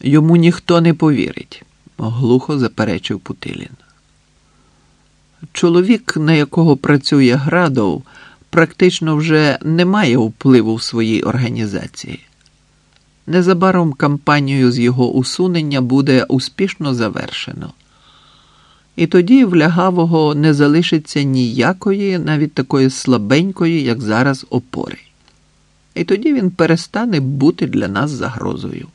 Йому ніхто не повірить, глухо заперечив Путилін. Чоловік, на якого працює Градов, практично вже не має впливу в своїй організації. Незабаром кампанію з його усунення буде успішно завершено. І тоді в лягавого не залишиться ніякої, навіть такої слабенької, як зараз, опори. І тоді він перестане бути для нас загрозою.